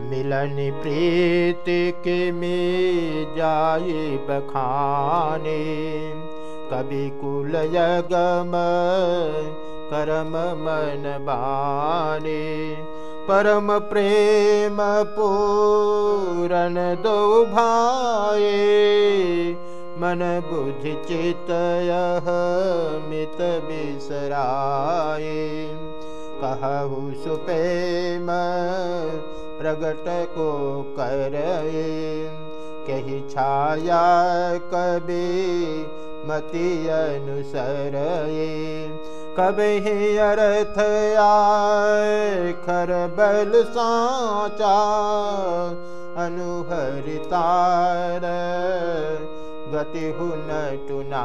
मिलन प्रीत के में जाए बखाने। कभी कुल यगम करम मन बाने। परम प्रेम पूरन दो भाए मन बुद्धि चितयः मित बिसराए। कहु सुपेम प्रगट को कर। कही छाया कभी मति अनुसर कभी अर्थ आय खर बल साचा अनुहरितार। गति हुन टुना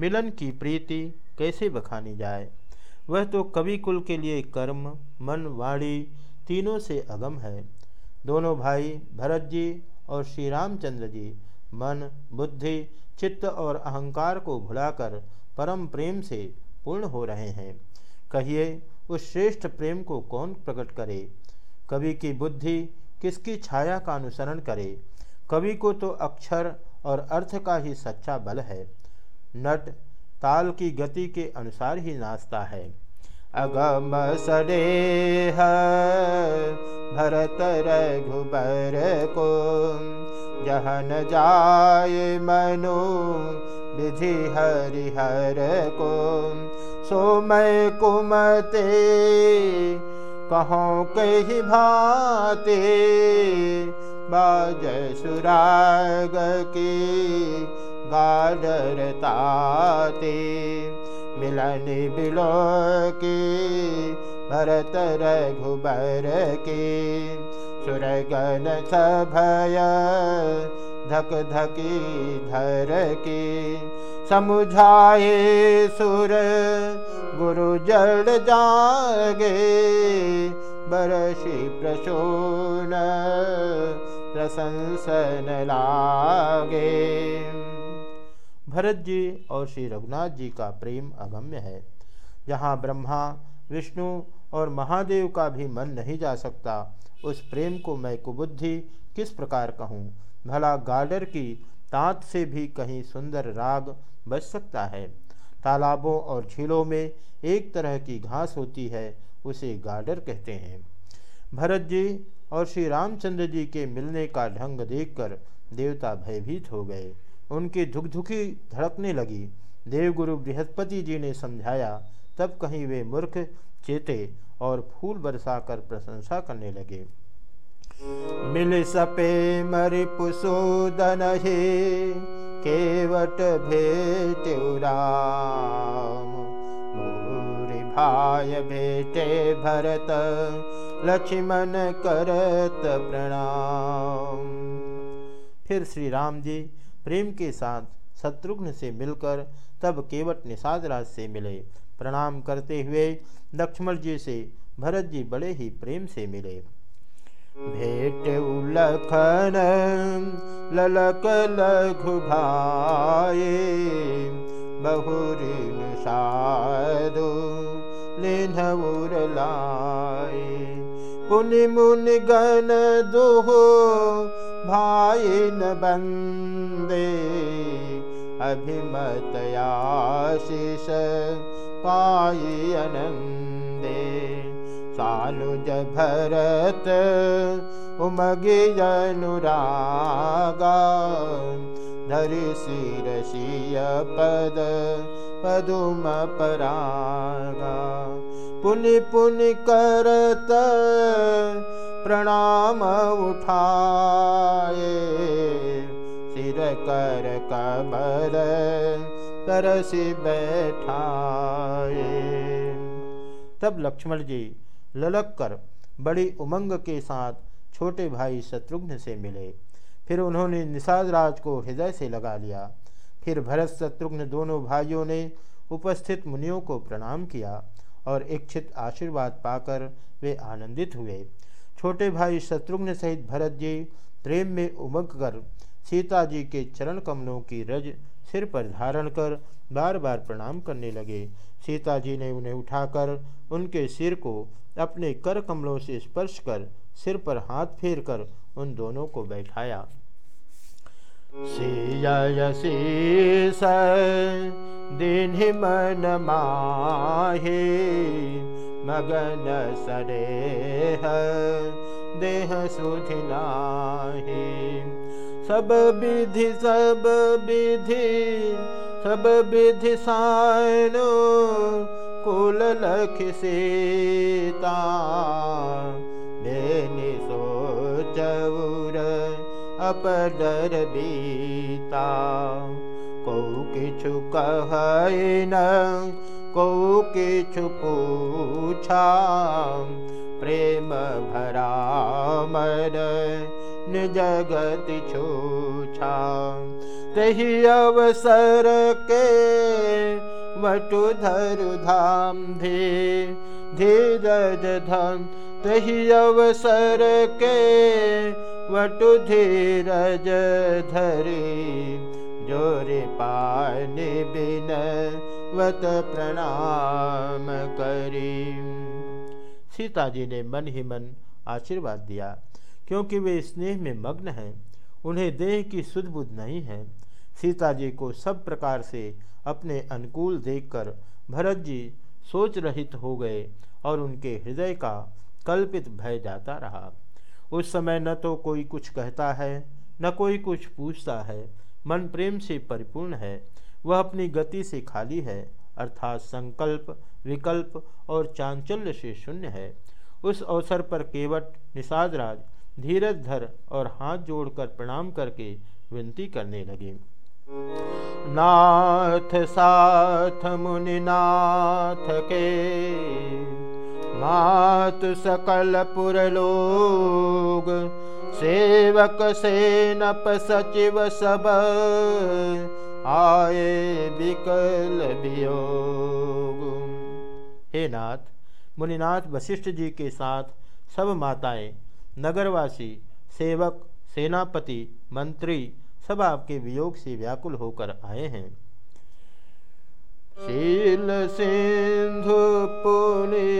मिलन की प्रीति कैसे बखानी जाए? वह तो कवि कुल के लिए कर्म, मन, वाणी तीनों से अगम है। दोनों भाई भरत जी और श्री रामचंद्र जी मन, बुद्धि, चित्त और अहंकार को भुलाकर परम प्रेम से पूर्ण हो रहे हैं। कहिए, उस श्रेष्ठ प्रेम को कौन प्रकट करे? कवि की बुद्धि किसकी छाया का अनुसरण करे? कवि को तो अक्षर और अर्थ का ही सच्चा बल है। नट, ताल की गति के अनुसार ही नाचता है। अगम सदेह, भरत रघुबर को जहन जाय मनु विधि हरिहर को। सोमय कुमते, कहो कही भाते, बाज सुराग की गाडर ताते। मिलन बिलो की भरत रघुबर की। सुरगन सभय धक धकी धर की। समुझाए सुर गुरु जड़ जागे। बरसी प्रशोन प्रशंसन लागे भरत जी और श्री रघुनाथ जी का प्रेम अगम्य है। जहाँ ब्रह्मा, विष्णु और महादेव का भी मन नहीं जा सकता, उस प्रेम को मैं कुबुद्धि किस प्रकार कहूँ? भला गाडर की तांत से भी कहीं सुंदर राग बच सकता है। तालाबों और झीलों में एक तरह की घास होती है, उसे गाडर कहते हैं। भरत जी और श्री रामचंद्र जी के मिलने का ढंग देखकर देवता भयभीत हो गए। उनकी धुकधुकी धड़कने लगी। देवगुरु बृहस्पति जी ने समझाया, तब कहीं वे मूर्ख, चेते और फूल बरसाकर प्रशंसा करने लगे। मिल सपे मरिपुसोदन केवट भेट भाय भेटे भरत, लक्ष्मण करत प्रणाम। फिर श्री राम जी प्रेम के साथ शत्रुघ्न से मिलकर तब केवट निषाद राज से मिले। प्रणाम करते हुए लक्ष्मण जी से भरत जी बड़े ही प्रेम से मिले। भेट उलखन, ललक लघु भाए, बहुरी साधु लिन्हउर लाए। पुनि मुनि गण दुहो भाई न बंदे अभिमत आशीष पाई आनंदे सानुज भरत उमगे अनुरागा धरि पदुम परागा पुनि पुनि करत प्रणाम उठाए। सिर कर कमर तरसी बैठाए। तब लक्ष्मण जी ललक कर बड़ी उमंग के साथ छोटे भाई शत्रुघ्न से मिले। फिर उन्होंने निषाद राज को हृदय से लगा लिया। फिर भरत शत्रुघ्न दोनों भाइयों ने उपस्थित मुनियों को प्रणाम किया और इच्छित आशीर्वाद पाकर वे आनंदित हुए। छोटे भाई शत्रुघ्न सहित भरत जी प्रेम में उमग कर सीता जी के चरण कमलों की रज सिर पर धारण कर बार बार प्रणाम करने लगे। सीता जी ने उन्हें उठाकर उनके सिर को अपने कर कमलों से स्पर्श कर सिर पर हाथ फेर कर उन दोनों को बैठाया। दिन मन माहे मगन सरे देह सुधिनाहे सब विधि सब विधि सब विधि सानो कुल लख सीता। बेनि सोचौर अपडर बीता। को किछु कहन को किछु पूछा प्रेम भरा मर निजगत छूछा तही अवसर के वटुधर धाम धे धीरज धन। तही अवसर के वटु धीरज धरी जोरे पानी बिन वत प्रणाम करी सीता जी ने मन ही मन आशीर्वाद दिया, क्योंकि वे स्नेह में मग्न हैं, उन्हें देह की सुध बुद्ध नहीं है। सीता जी को सब प्रकार से अपने अनुकूल देखकर भरत जी सोच रहित हो गए और उनके हृदय का कल्पित भय जाता रहा। उस समय न तो कोई कुछ कहता है, न कोई कुछ पूछता है, मन प्रेम से परिपूर्ण है। वह अपनी गति से खाली है, अर्थात संकल्प, विकल्प और चांचल्य से शून्य है। उस अवसर पर केवट, निषादराज, धीरज धर और हाथ जोड़कर प्रणाम करके विनती करने लगे। नाथ साथ मुनिनाथ के मात सकल पुरलोग सेवक से नप सचिव सब आए विकल वियोग। हे नाथ, मुनिनाथ वशिष्ठ जी के साथ सब माताएँ, नगरवासी, सेवक, सेनापति, मंत्री, सब आपके वियोग से व्याकुल होकर आए हैं। शील सिंधु पुनी